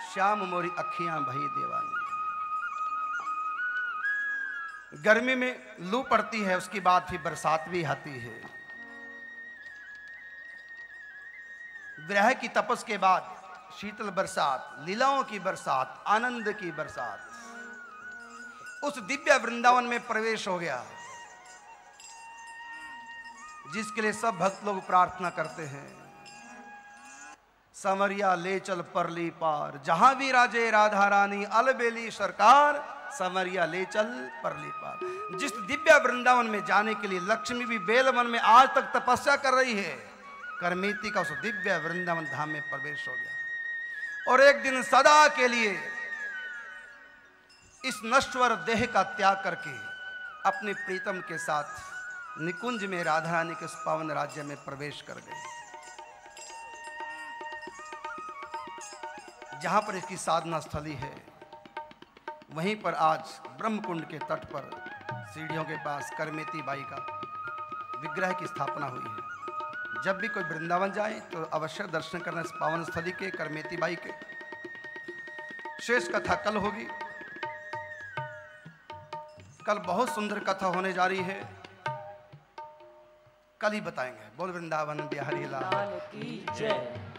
श्याम मोरी अखियाँ भई दीवानी। गर्मी में लू पड़ती है, उसके बाद फिर बरसात भी आती है। ग्रह की तपस के बाद शीतल बरसात, लीलाओं की बरसात, आनंद की बरसात। उस दिव्य वृंदावन में प्रवेश हो गया। जिसके लिए सब भक्त लोग प्रार्थना करते हैं। समरिया ले चल परली पार। जहाँ भी राजे राधा रानी, अलबेली सरकार, समरिया ले चल परली पार। जिस दिव्य वृंदावन में जाने के लिए लक्ष्मी भी बेलवन में आज तक तपस्या कर रही है, करमेती का उस दिव्य वृंदावन धाम में प्रवेश हो गया। और एक दिन सदा के लिए इस नश्वर देह का त्याग करके अपने प्रीतम के साथ निकुंज में राधा रानी के पावन राज्य में प्रवेश कर गए। जहाँ पर इसकी साधना स्थली है, वहीं पर आज ब्रह्मकुंड के तट पर सीढ़ियों के पास करमेती बाई का विग्रह की स्थापना हुई है। जब भी कोई वृंदावन जाए तो अवश्य दर्शन करना इस पावन स्थली के करमेती बाई के। शेष कथा कल होगी। कल बहुत सुंदर कथा होने जा रही है। कल ही बताएँगे। बोल वृंदावन बिहारी लाल। की जय।